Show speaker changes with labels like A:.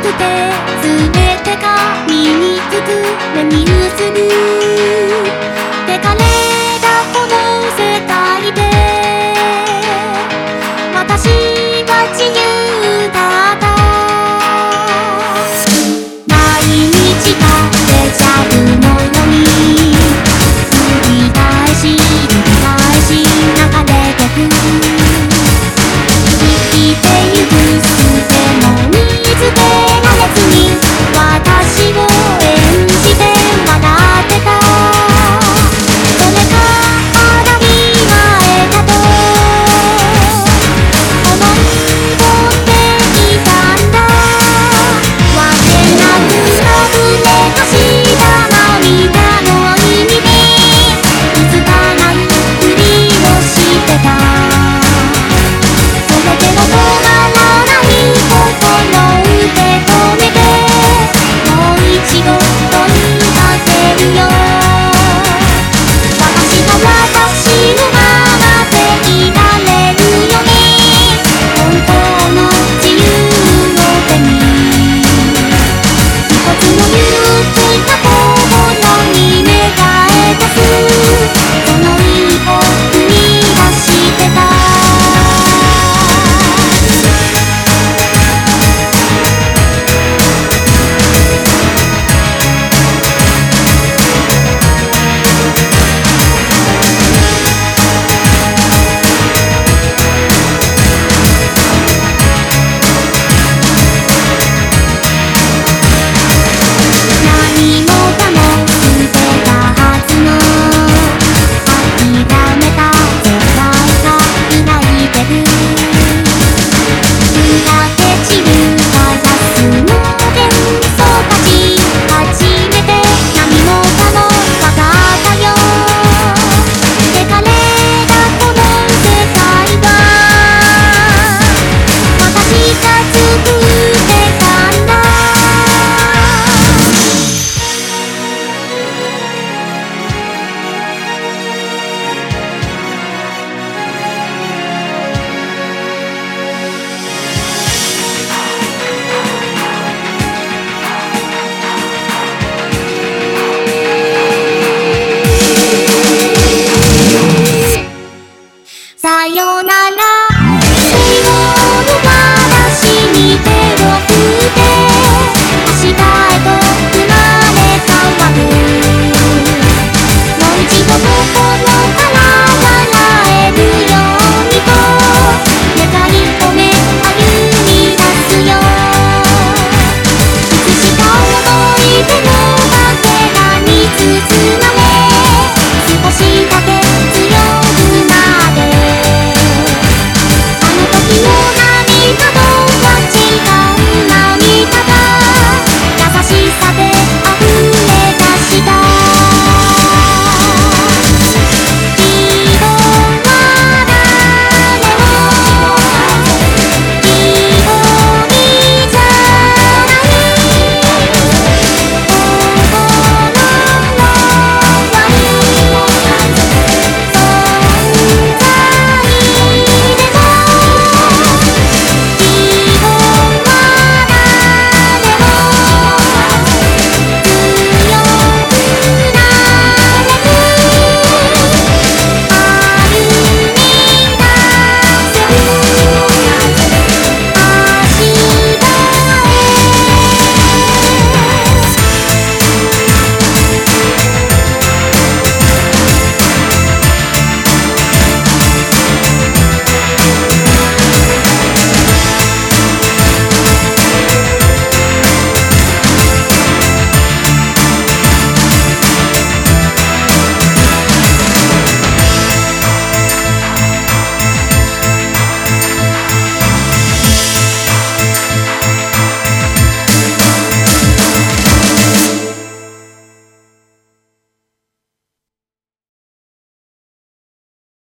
A: くて全てが身につく目に映るでかれたこの世界で私は自由だった毎日がデジャブのように繰り返し繰り返し流れてく生きてゆく